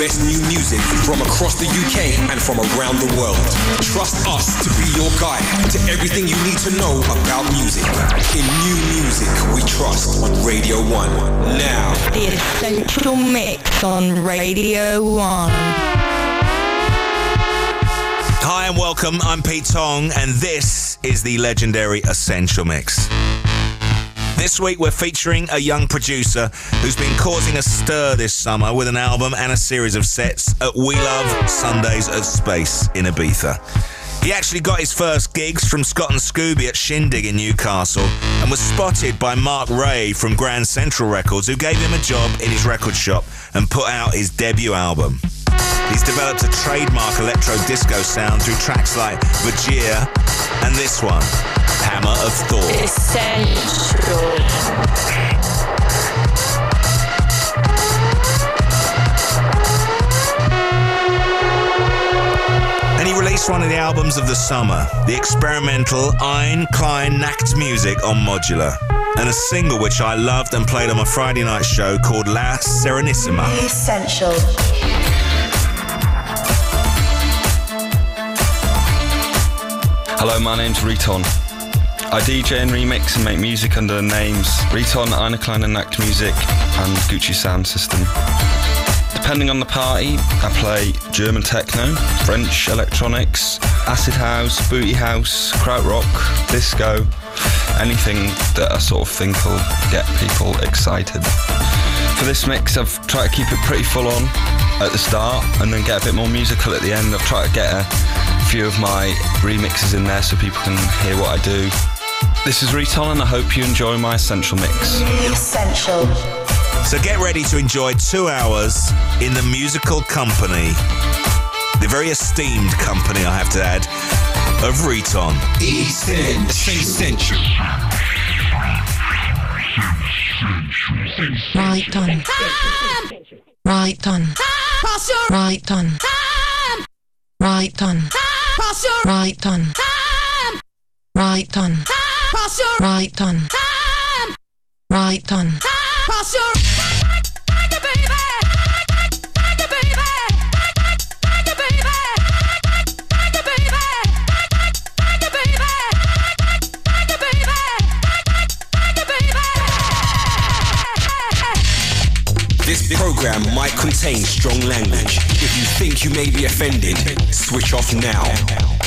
best new music from across the UK and from around the world. Trust us to be your guide to everything you need to know about music. In new music, we trust on Radio 1. Now, the Essential Mix on Radio 1. Hi and welcome. I'm Pete Tong, and this is the legendary Essential Mix. This week we're featuring a young producer who's been causing a stir this summer with an album and a series of sets at We Love Sundays at Space in Ibiza. He actually got his first gigs from Scott and Scooby at Shindig in Newcastle and was spotted by Mark Rae from Grand Central Records, who gave him a job in his record shop and put out his debut album. He's developed a trademark electro disco sound through tracks like Vajir and this one, Hammer of Thor. Essential. Released one of the albums of the summer, the experimental Ein Klein Nacht Music on Modular, and a single which I loved and played on my Friday night show called La Serenissima. Essential. Hello, my name's Riton. I DJ and remix and make music under the names Riton, Eine Kleine Nacht Music, and Gucci Sound System. Depending on the party, I play German techno, French electronics, acid house, booty house, krautrock, disco, anything that I sort of think will get people excited. For this mix, I've tried to keep it pretty full on at the start and then get a bit more musical at the end. I've tried to get a few of my remixes in there so people can hear what I do. This is Riton and I hope you enjoy my Essential Mix. Essential. So get ready to enjoy two hours in the musical company, the very esteemed company, I have to add, of Riton. Essential. Right on. Time. Right on. Time. Right on. Time. Right on. Time. Right on. Time. Right on. Time. Right on. Time. Right on. This program might contain strong language. If you think you may be offended, switch off now.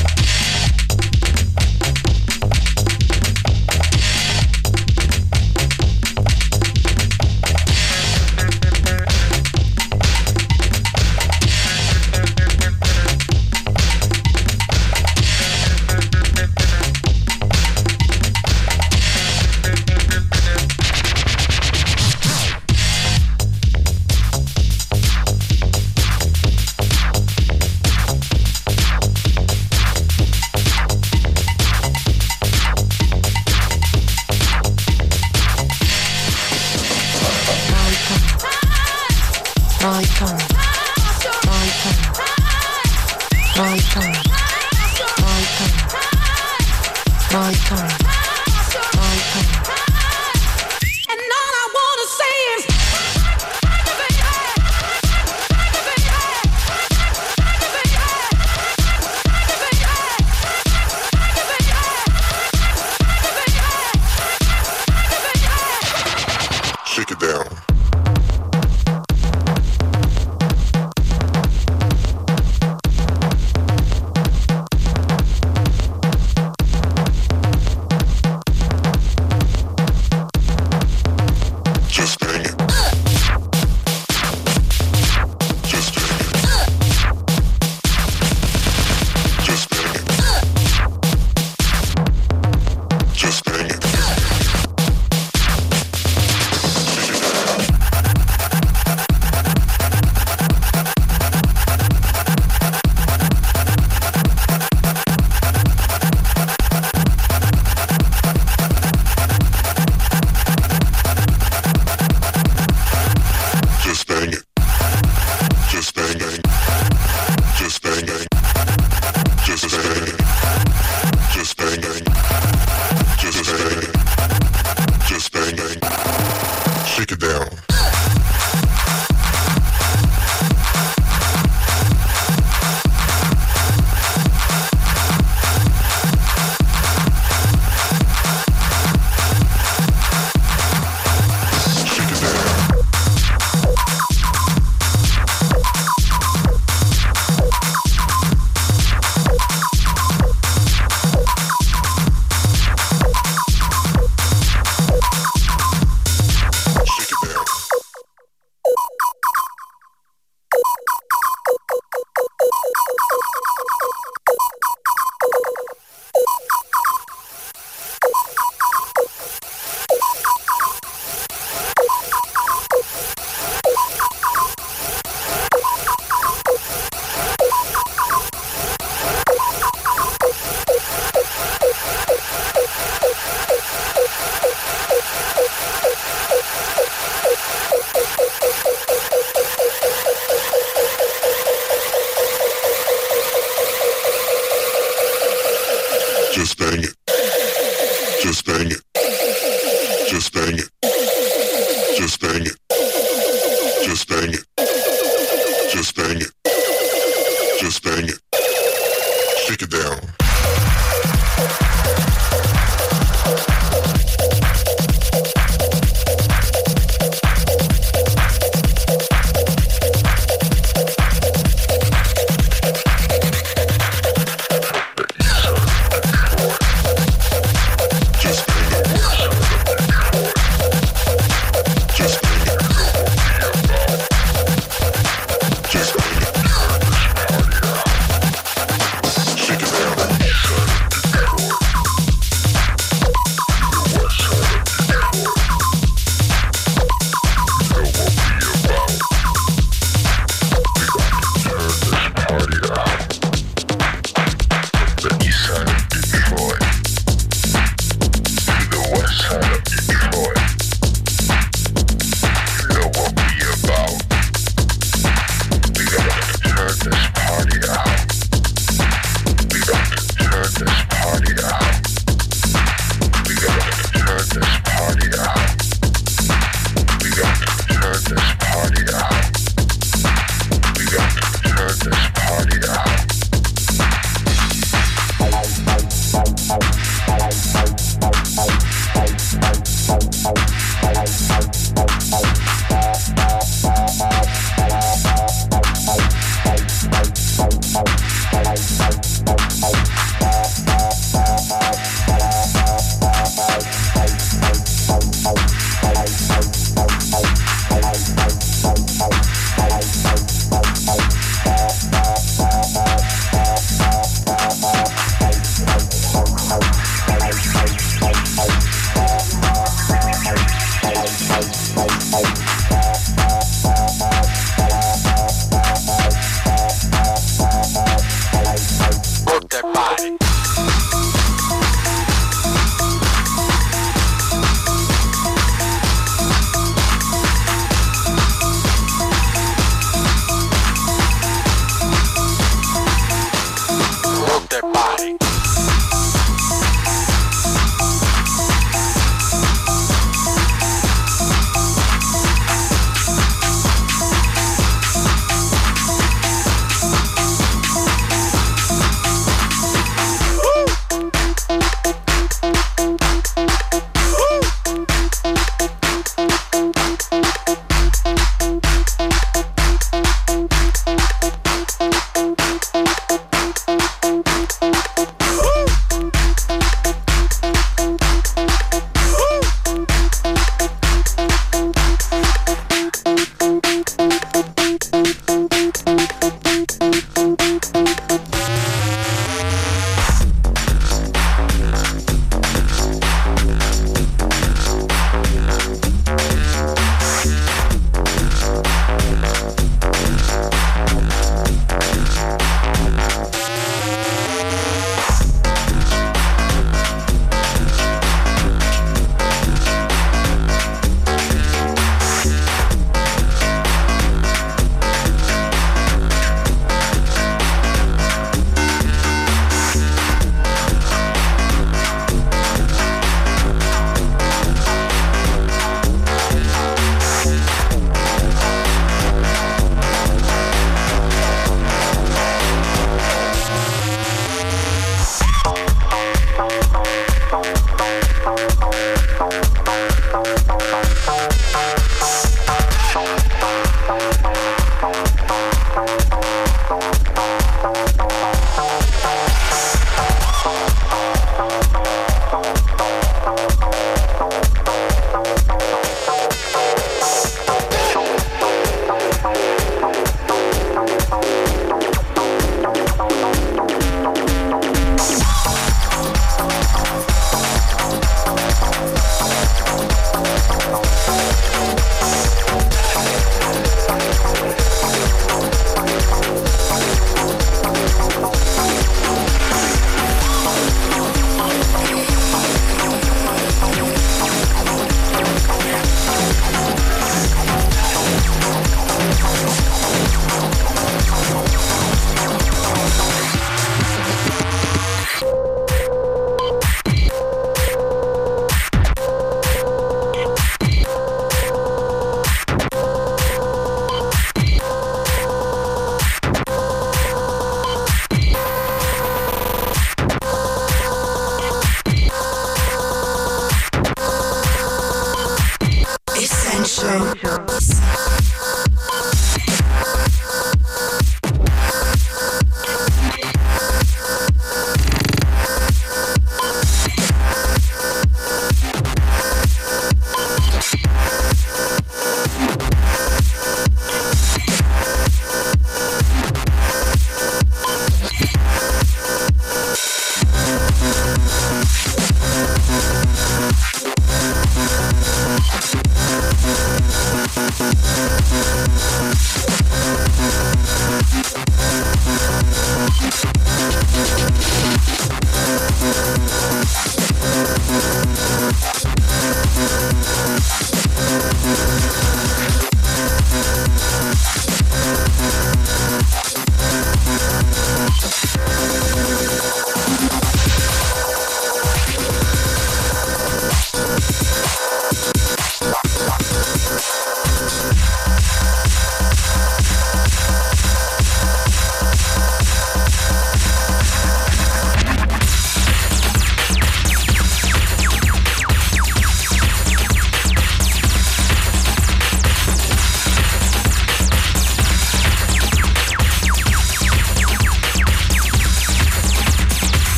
my time.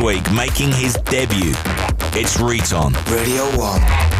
Week, making his debut. It's Riton. Radio 1.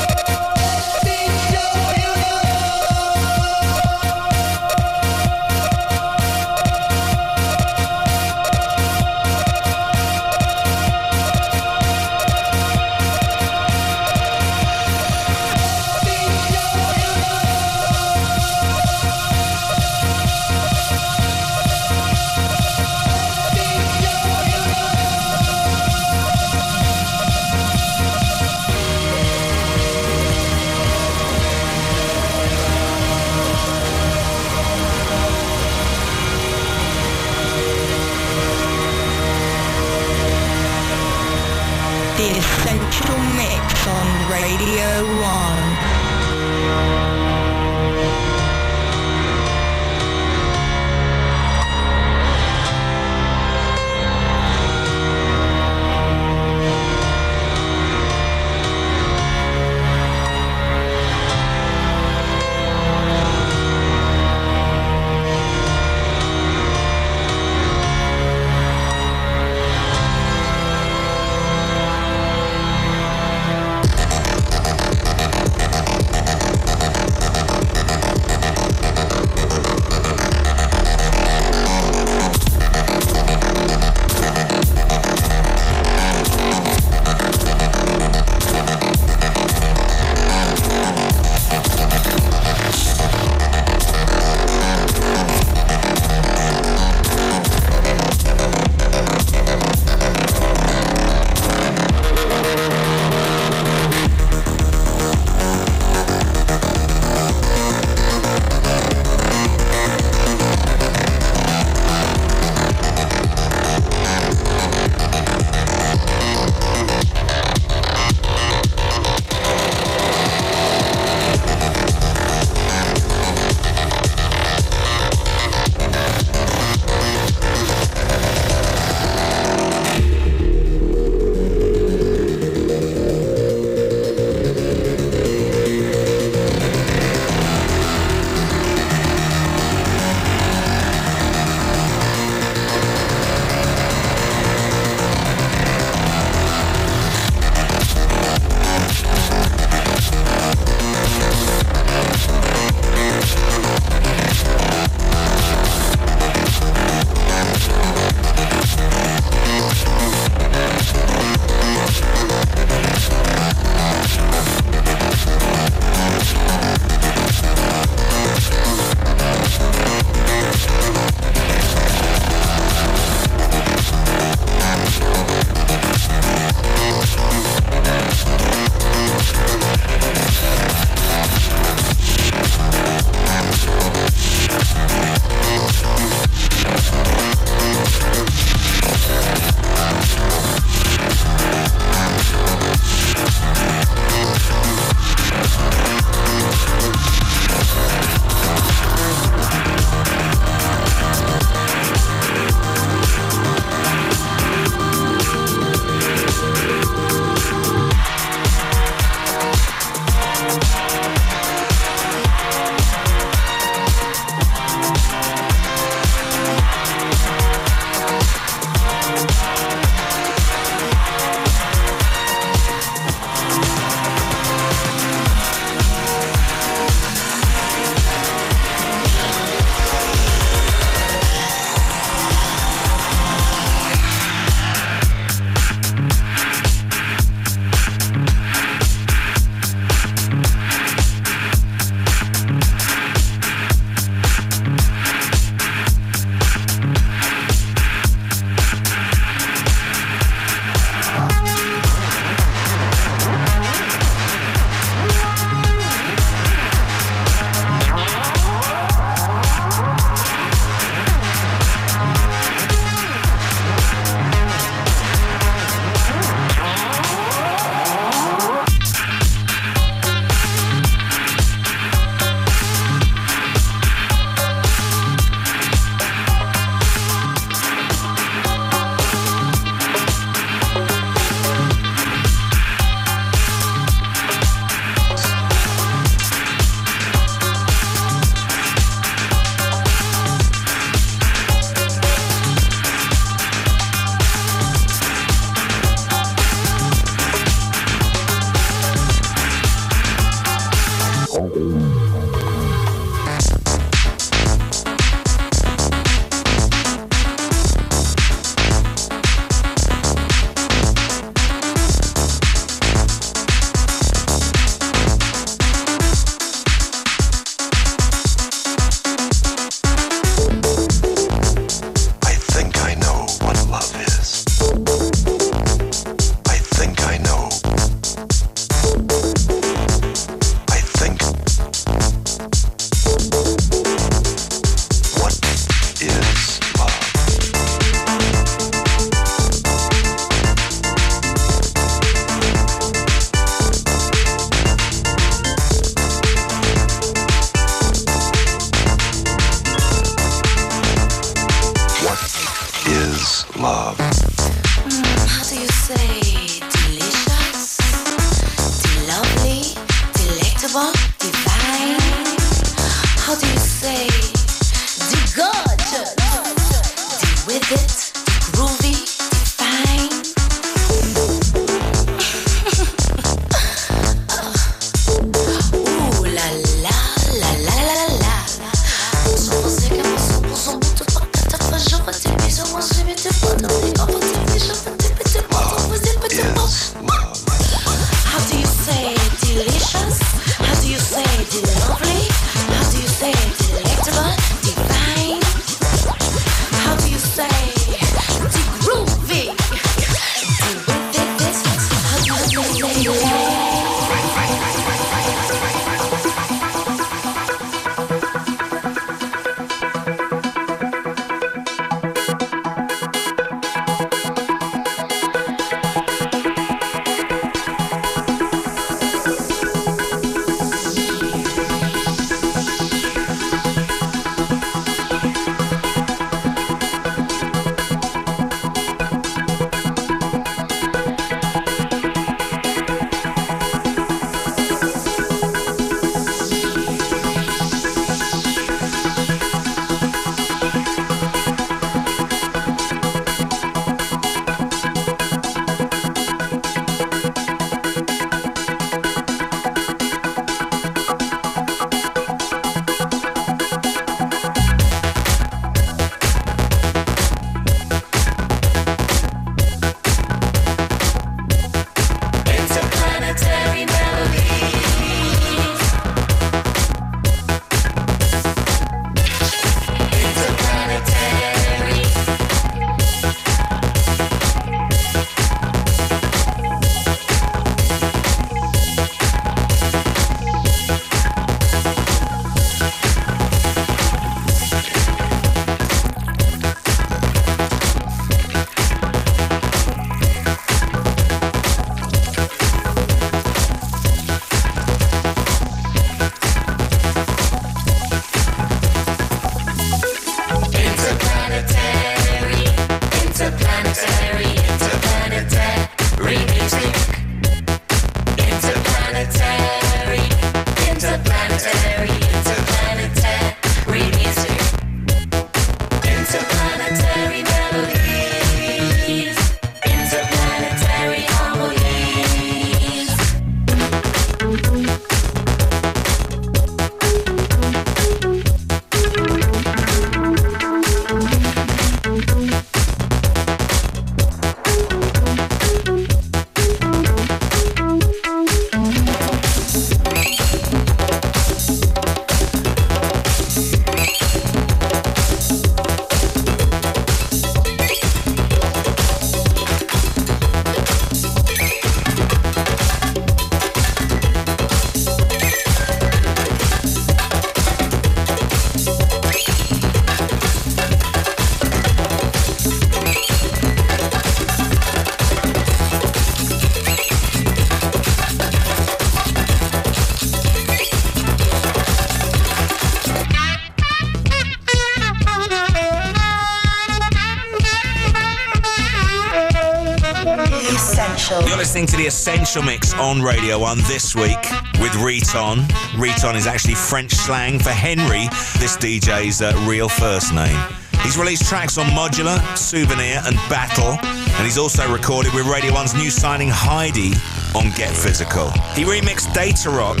Listening to the Essential Mix on Radio 1 this week with Riton. Riton is actually French slang for Henry, this DJ's uh, real first name. He's released tracks on Modular, Souvenir, and Battle, and he's also recorded with Radio 1's new signing Heidi on Get Physical. He remixed Data Rock,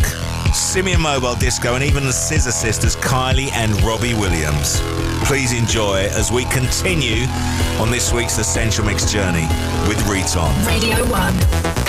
Simian Mobile Disco, and even the Scissor Sisters, Kylie and Robbie Williams. Please enjoy as we continue on this week's Essential Mix journey with Riton. Radio 1.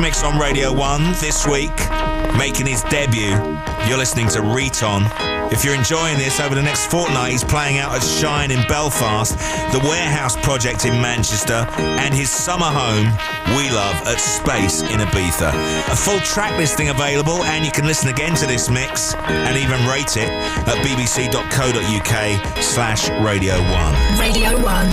Mix on Radio 1 this week, making his debut. You're listening to Riton. If you're enjoying this over the next fortnight, he's playing out at Shine in Belfast, the Warehouse Project in Manchester, and his summer home, We Love, at Space in Ibiza. A full track listing available, and you can listen again to this mix and even rate it at bbc.co.uk slash Radio 1. Radio 1.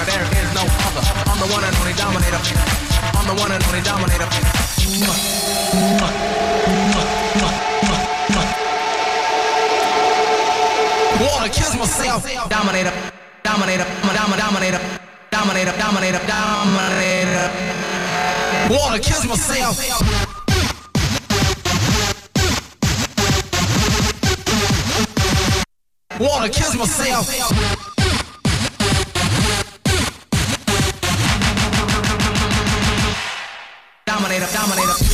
for there is no other. I'm the one and only dominator. I'm the one and only dominator. Wanna kiss myself? Dominator, dominator, dominator, dominator, dominator, dominator. Wanna kiss myself? wanna kiss myself. dominator.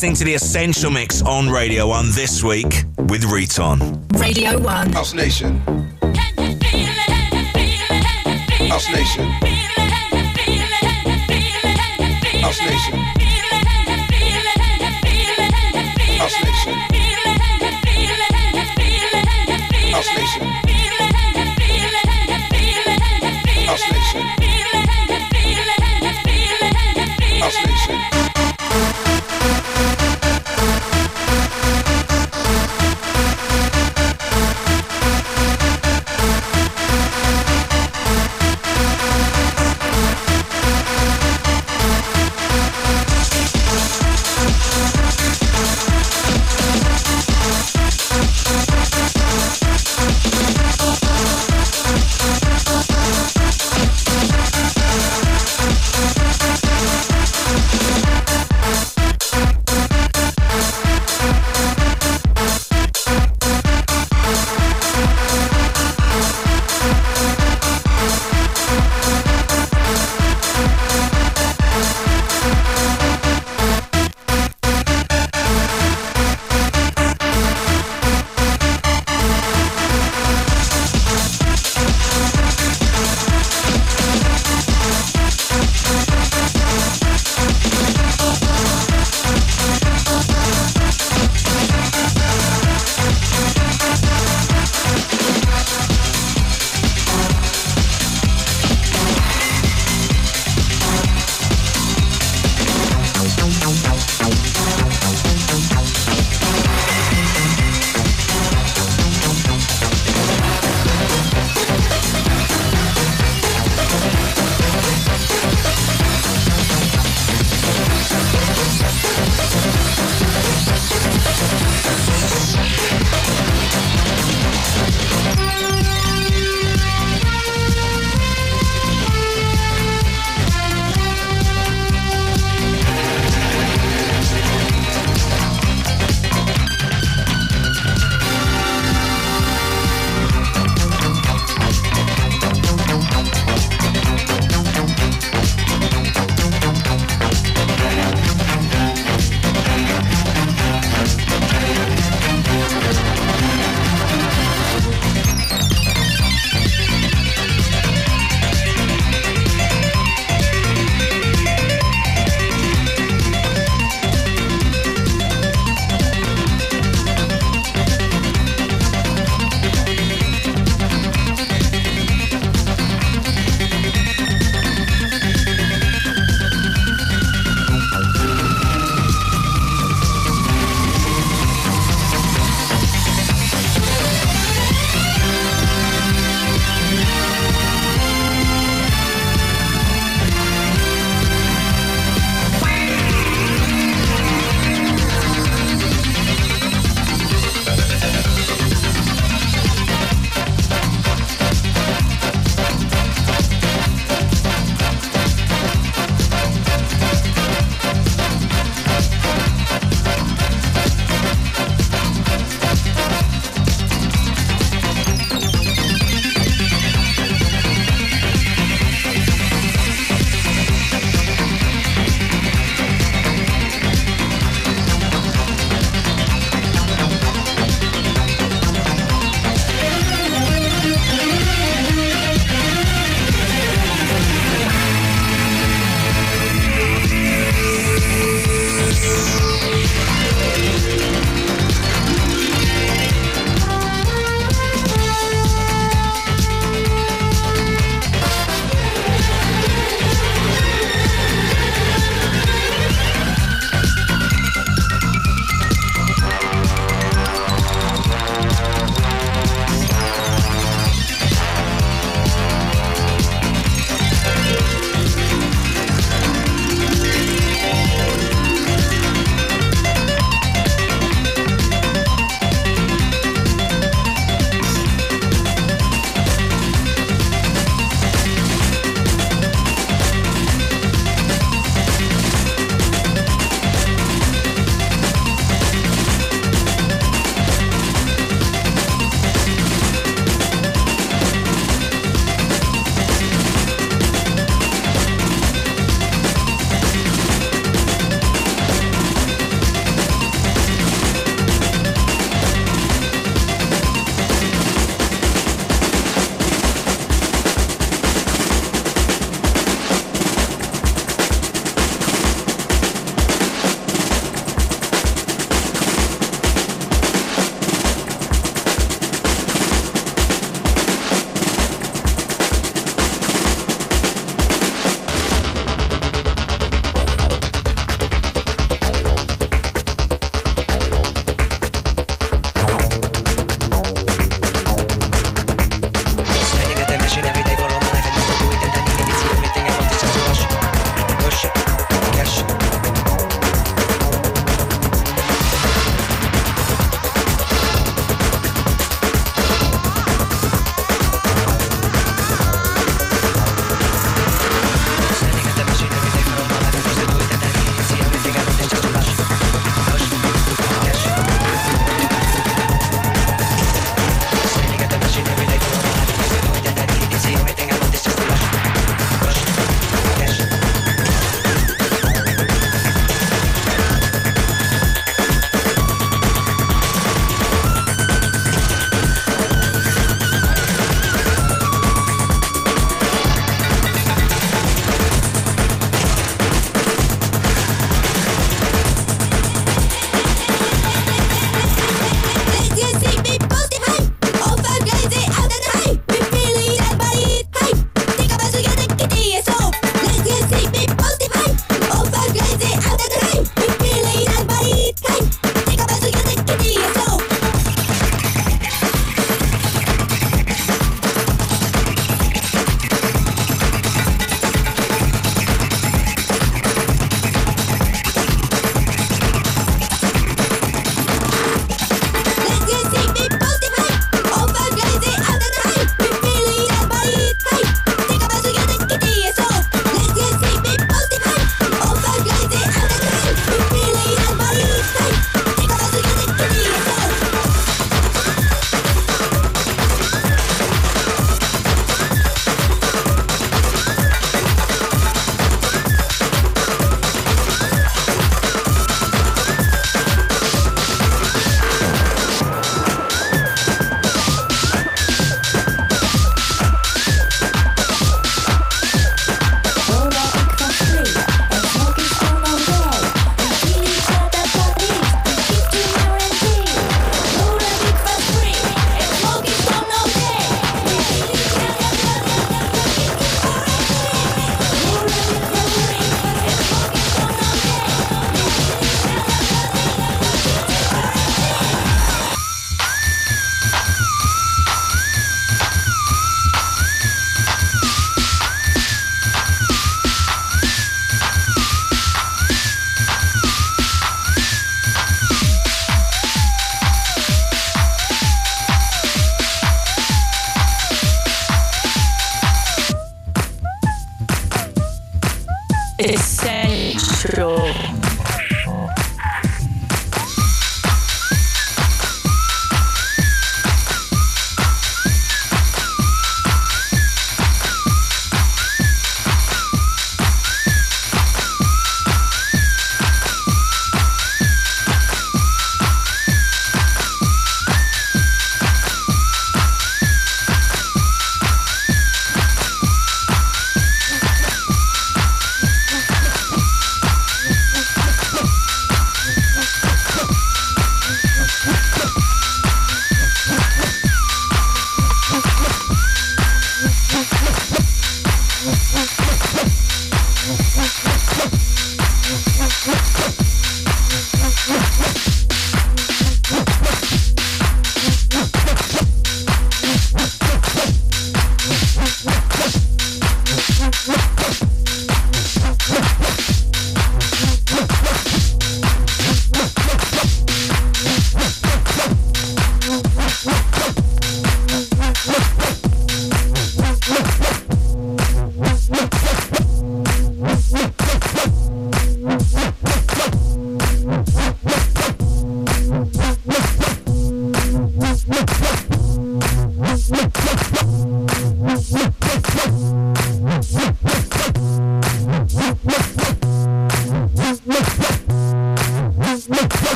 Listening to the Essential Mix on Radio 1 this week with Riton. Radio 1. House Nation. House Nation.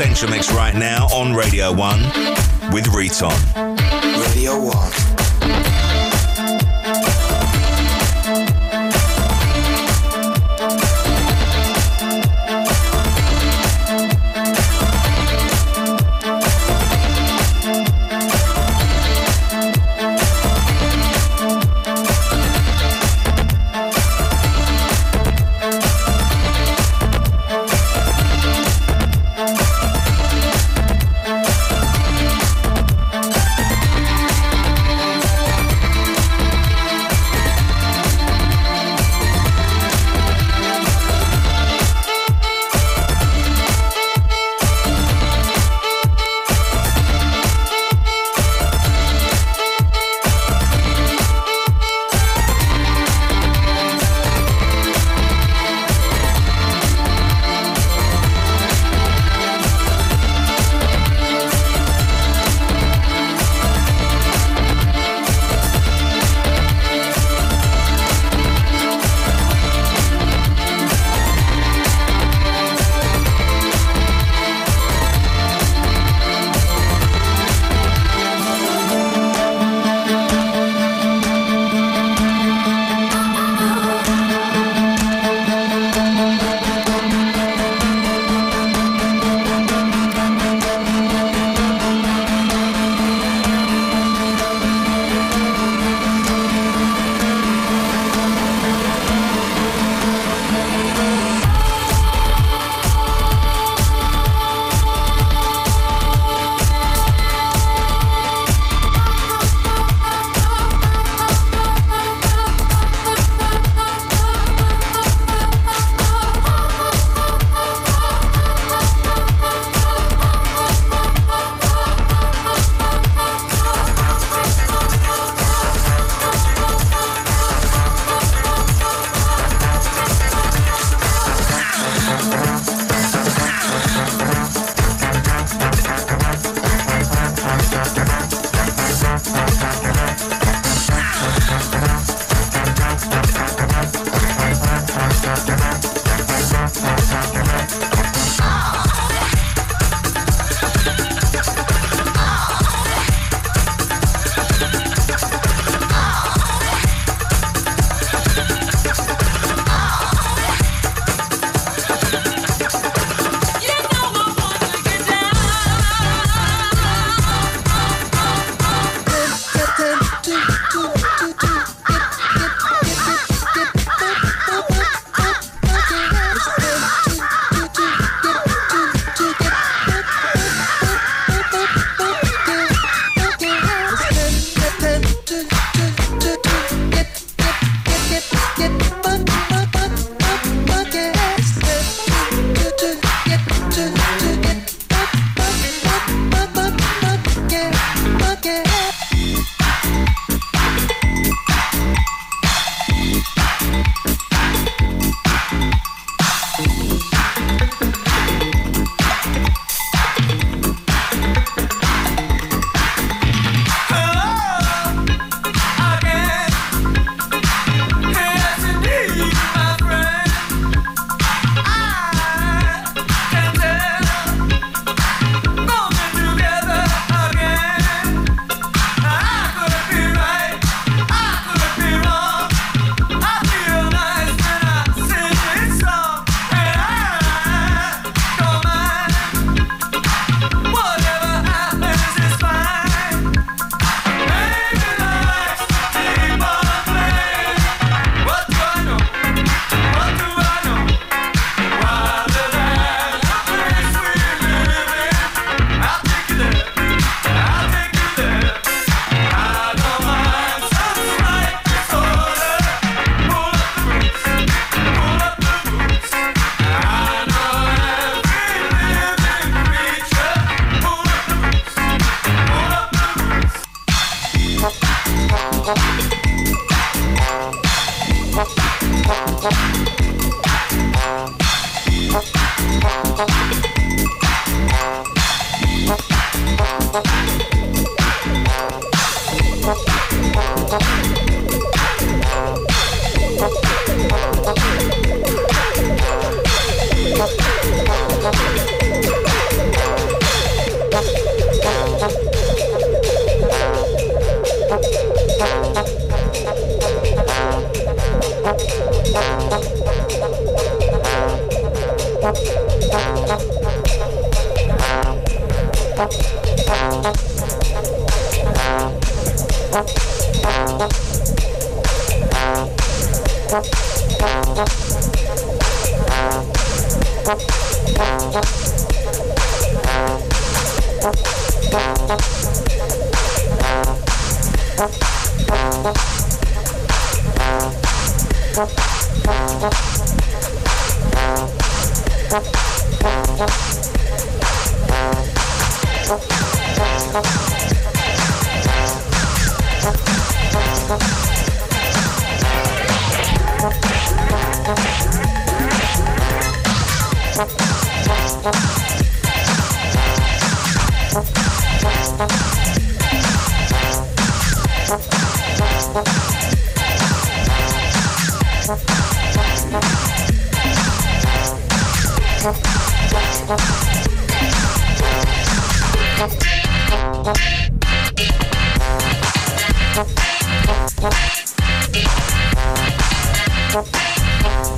Essential Mix right now on Radio 1 with Riton. Radio 1.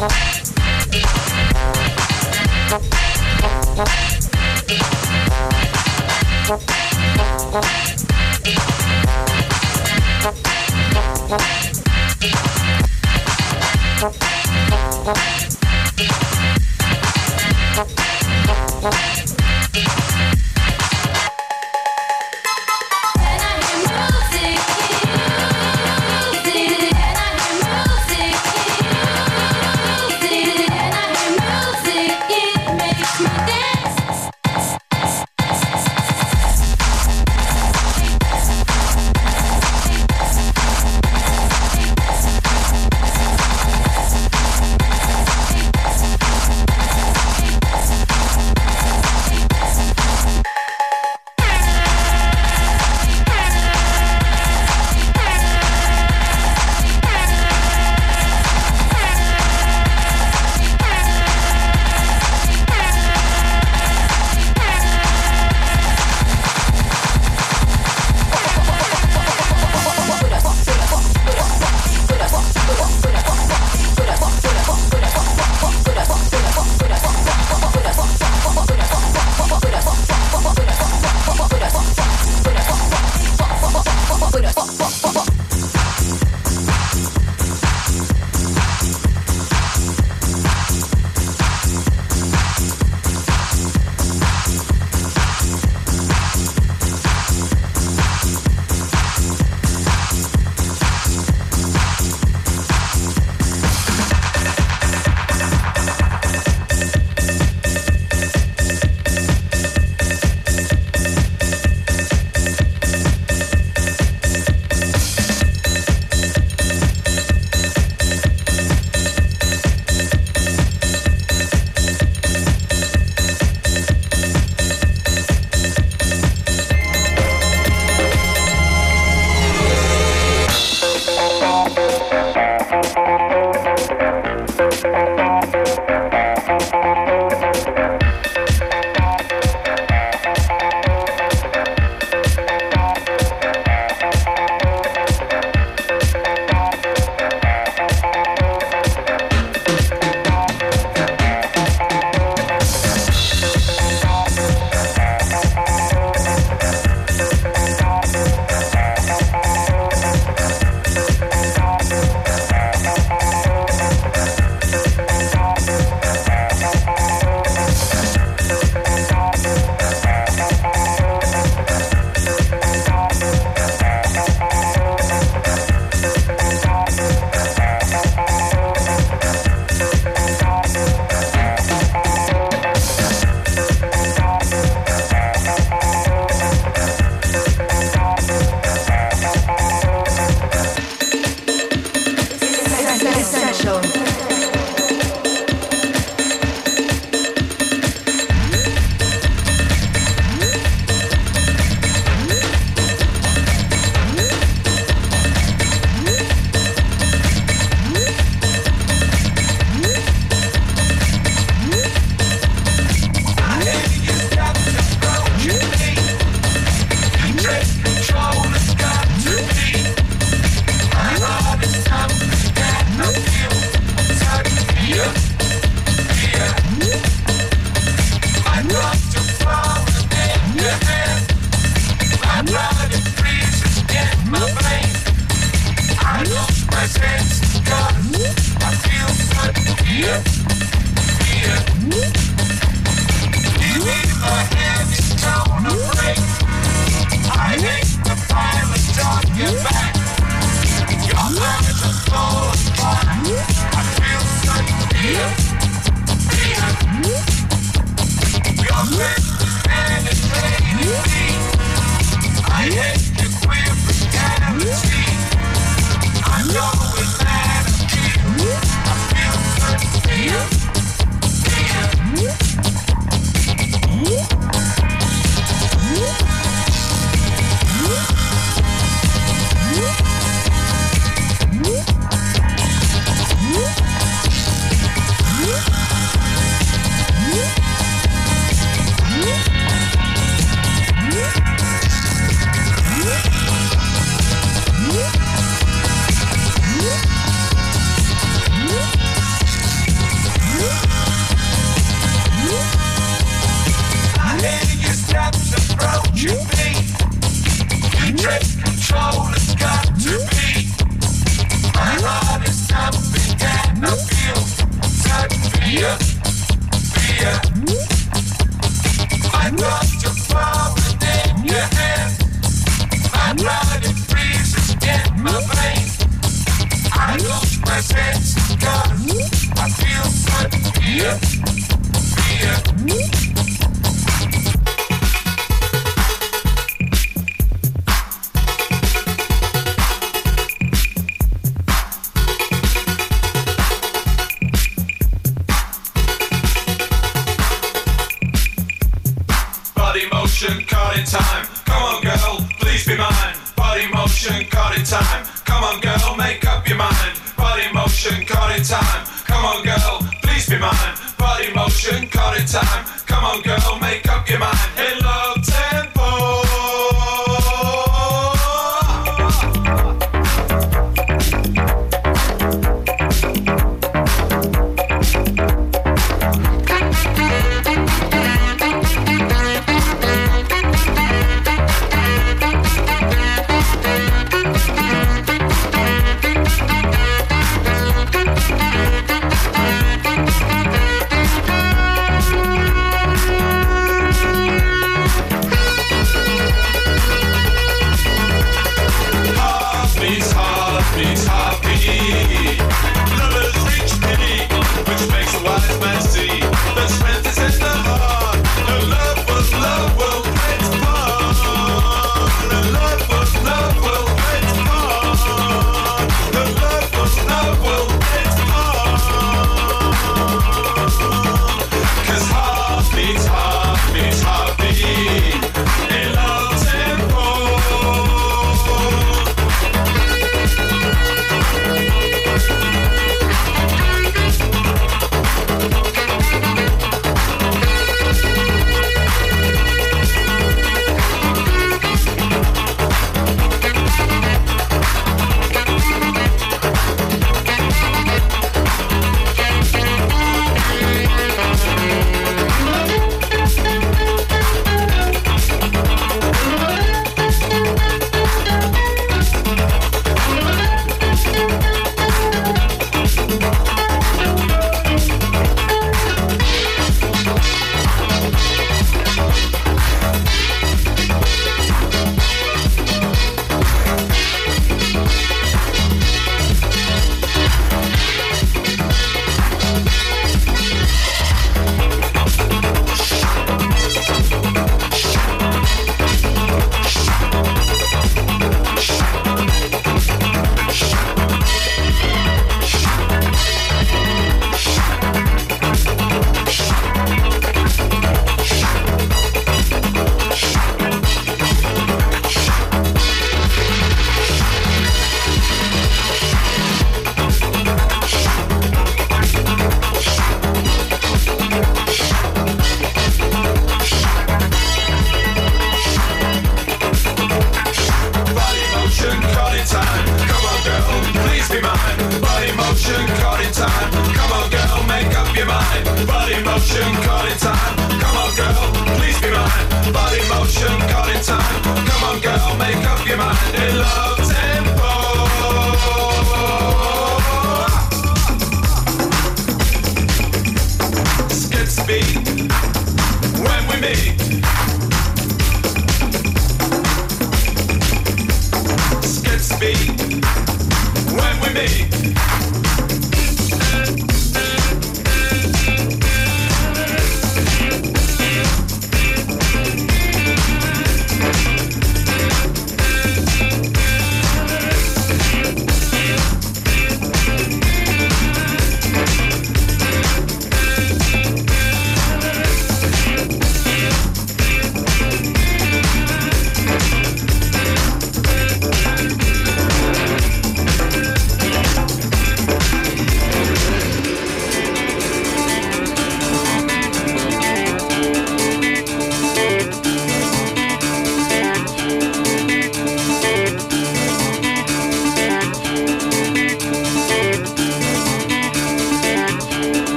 Thank